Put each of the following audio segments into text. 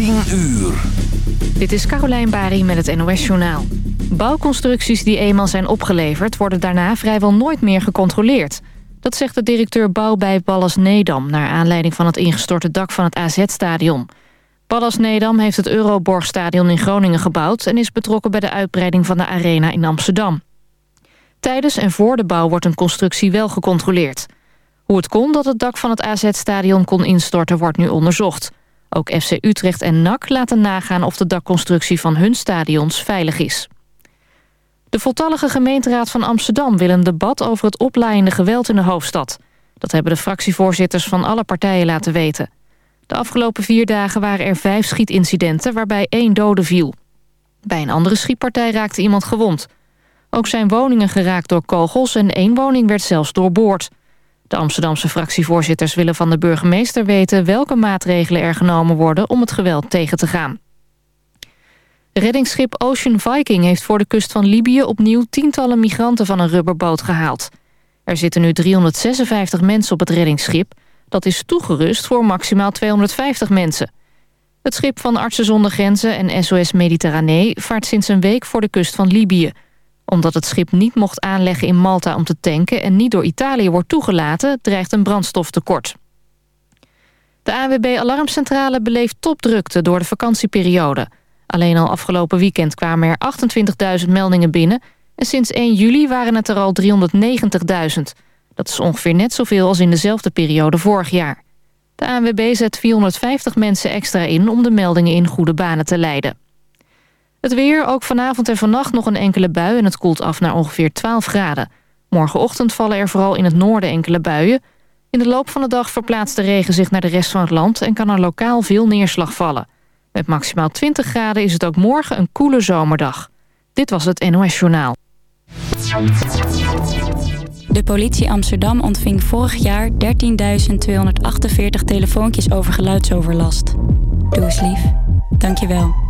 10 uur. Dit is Carolijn Bari met het NOS Journaal. Bouwconstructies die eenmaal zijn opgeleverd... worden daarna vrijwel nooit meer gecontroleerd. Dat zegt de directeur bouw bij Ballas Nedam... naar aanleiding van het ingestorte dak van het AZ-stadion. Ballas Nedam heeft het Euroborgstadion in Groningen gebouwd... en is betrokken bij de uitbreiding van de arena in Amsterdam. Tijdens en voor de bouw wordt een constructie wel gecontroleerd. Hoe het kon dat het dak van het AZ-stadion kon instorten... wordt nu onderzocht... Ook FC Utrecht en NAC laten nagaan of de dakconstructie van hun stadions veilig is. De voltallige gemeenteraad van Amsterdam wil een debat over het oplaaiende geweld in de hoofdstad. Dat hebben de fractievoorzitters van alle partijen laten weten. De afgelopen vier dagen waren er vijf schietincidenten waarbij één dode viel. Bij een andere schietpartij raakte iemand gewond. Ook zijn woningen geraakt door kogels en één woning werd zelfs doorboord. De Amsterdamse fractievoorzitters willen van de burgemeester weten... welke maatregelen er genomen worden om het geweld tegen te gaan. Reddingsschip Ocean Viking heeft voor de kust van Libië... opnieuw tientallen migranten van een rubberboot gehaald. Er zitten nu 356 mensen op het reddingsschip. Dat is toegerust voor maximaal 250 mensen. Het schip van Artsen zonder Grenzen en SOS Mediterranee... vaart sinds een week voor de kust van Libië omdat het schip niet mocht aanleggen in Malta om te tanken... en niet door Italië wordt toegelaten, dreigt een brandstoftekort. De AWB Alarmcentrale beleeft topdrukte door de vakantieperiode. Alleen al afgelopen weekend kwamen er 28.000 meldingen binnen... en sinds 1 juli waren het er al 390.000. Dat is ongeveer net zoveel als in dezelfde periode vorig jaar. De ANWB zet 450 mensen extra in om de meldingen in goede banen te leiden. Het weer, ook vanavond en vannacht nog een enkele bui... en het koelt af naar ongeveer 12 graden. Morgenochtend vallen er vooral in het noorden enkele buien. In de loop van de dag verplaatst de regen zich naar de rest van het land... en kan er lokaal veel neerslag vallen. Met maximaal 20 graden is het ook morgen een koele zomerdag. Dit was het NOS Journaal. De politie Amsterdam ontving vorig jaar 13.248 telefoontjes over geluidsoverlast. Doe eens lief. Dank je wel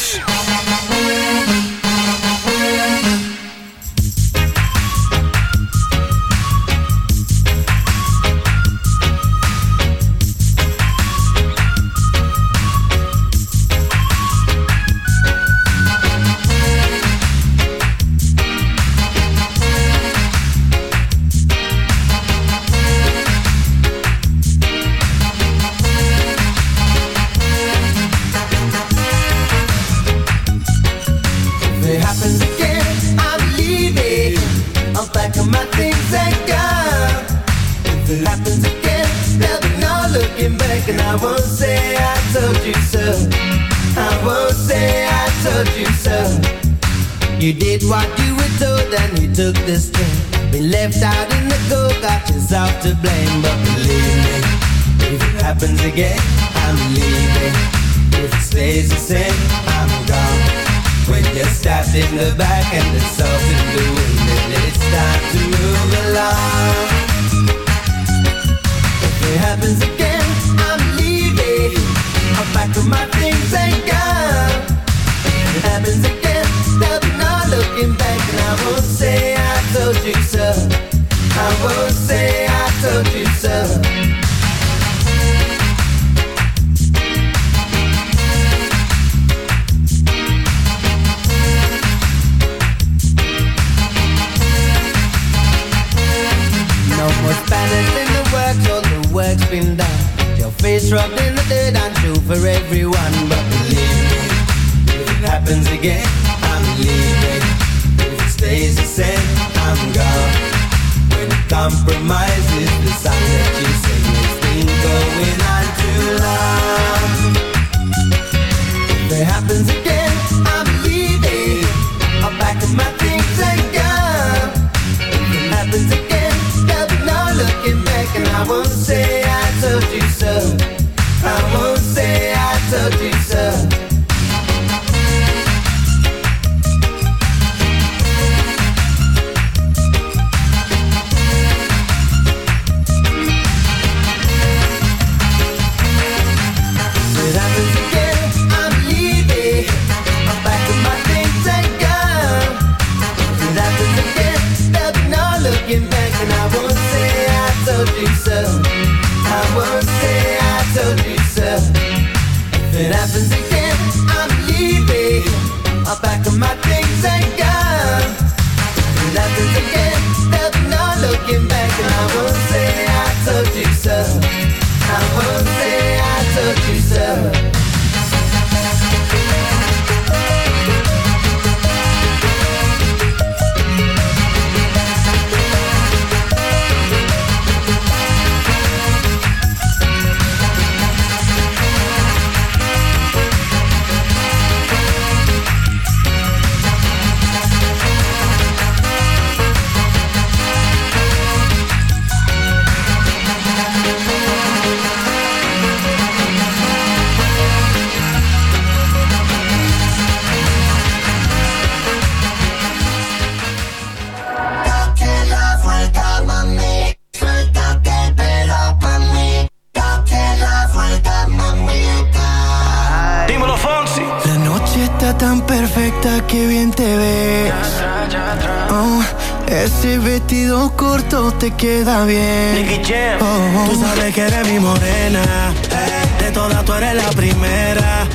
De todas tú eres la primera.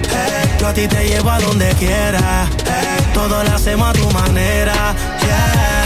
Yo a ti te llevo a donde quiera. Hey. Todo lo hacemos a tu manera. Yeah.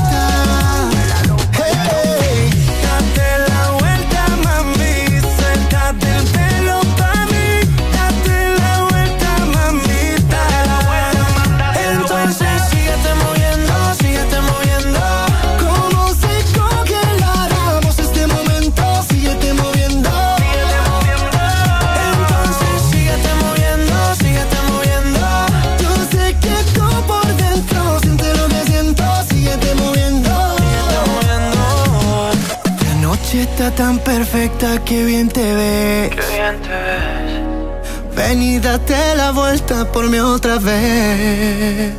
tan perfecta, que bien te ves. Qué bien te ves. Ven y date la vuelta por mí otra vez.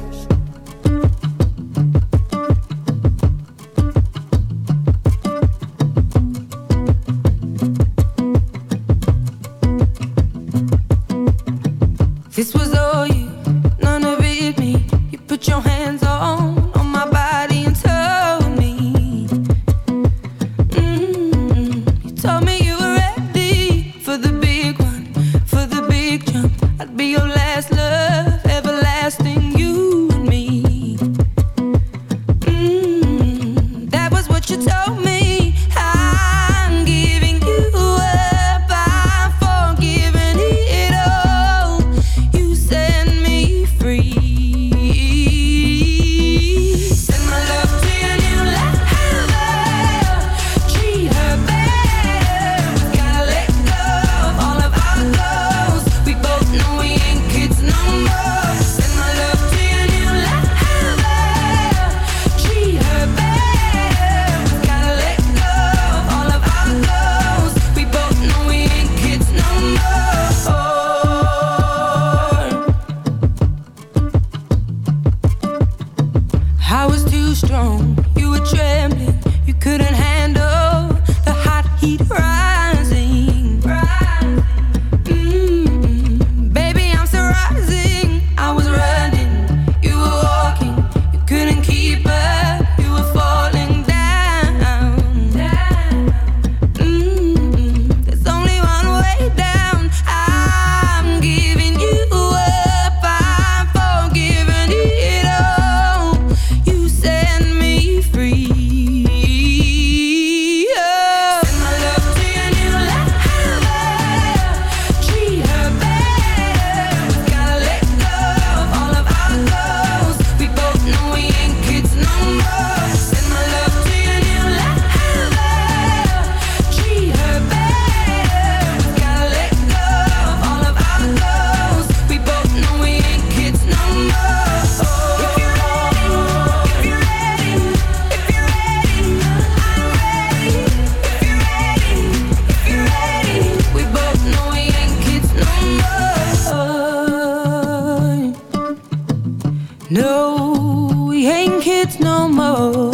no, we ain't kids no more.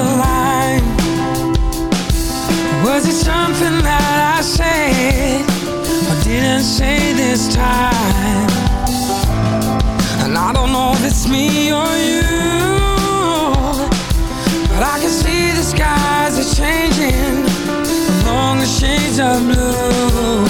the line? Was it something that I said or didn't say this time? And I don't know if it's me or you, but I can see the skies are changing along the shades of blue.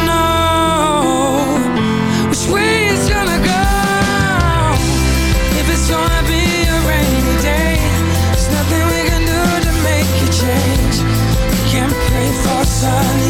sun.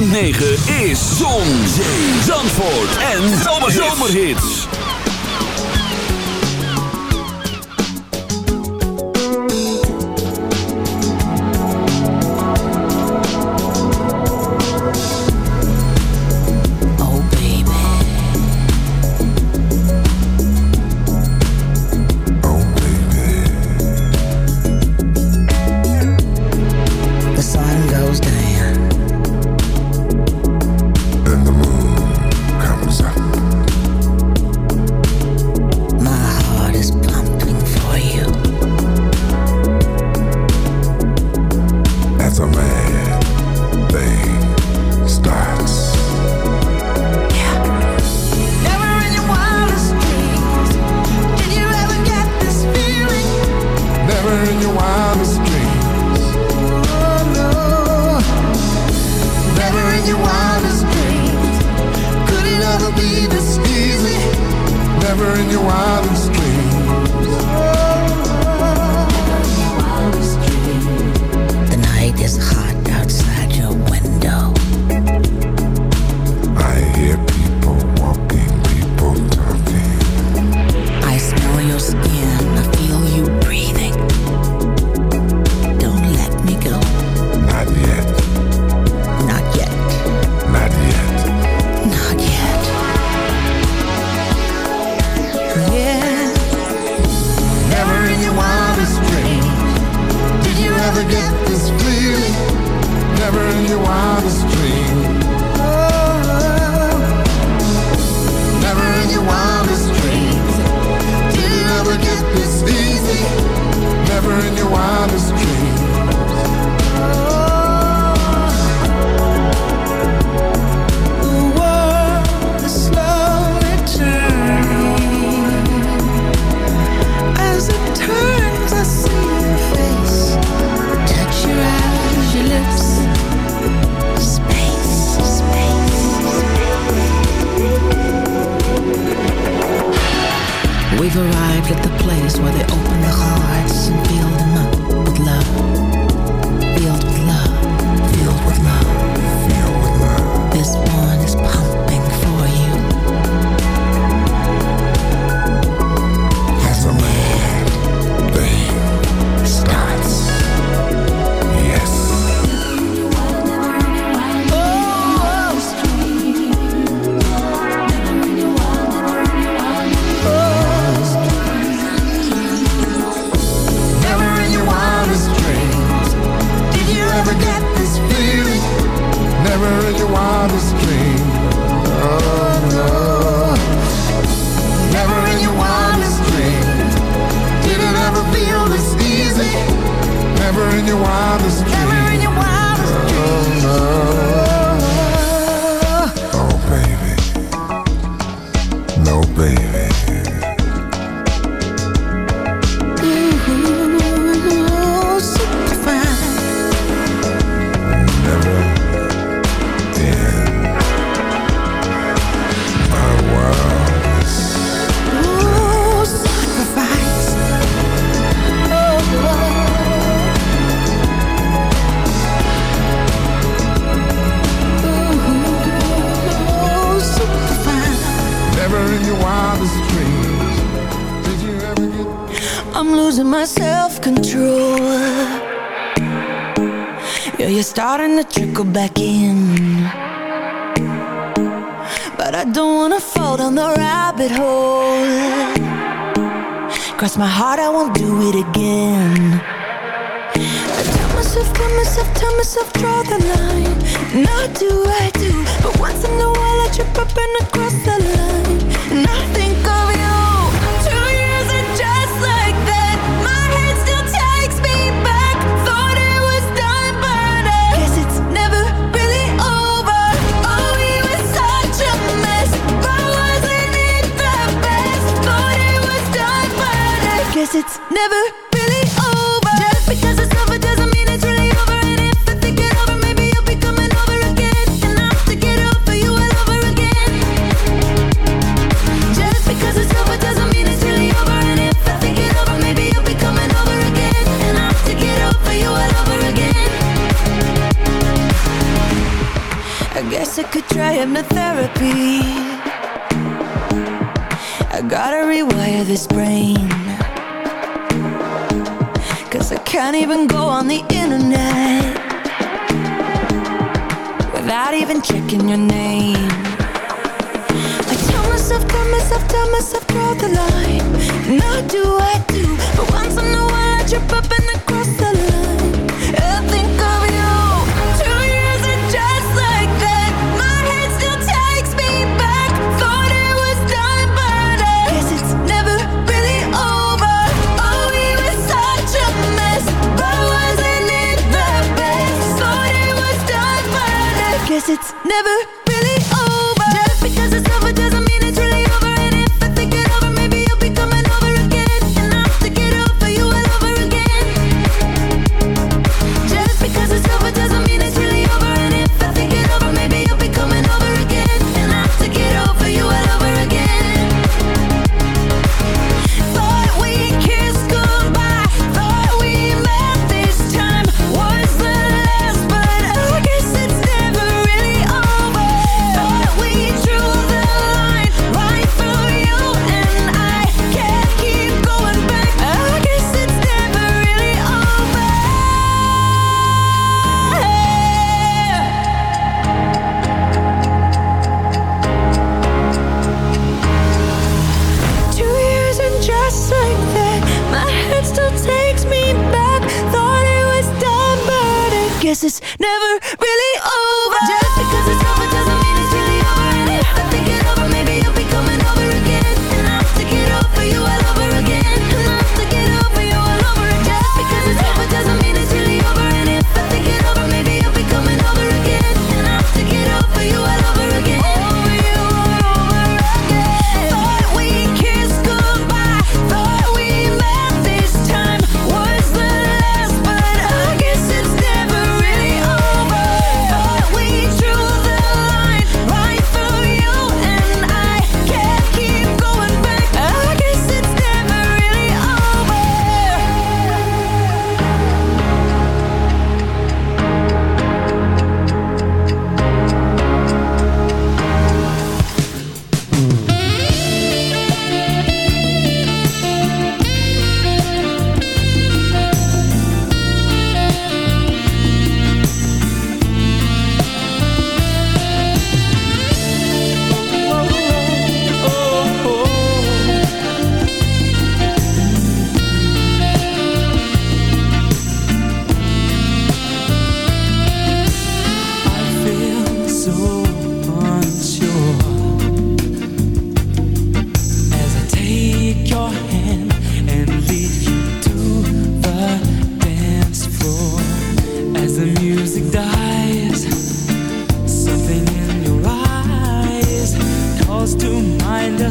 106.9 a man.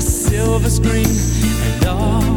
Silver screen and all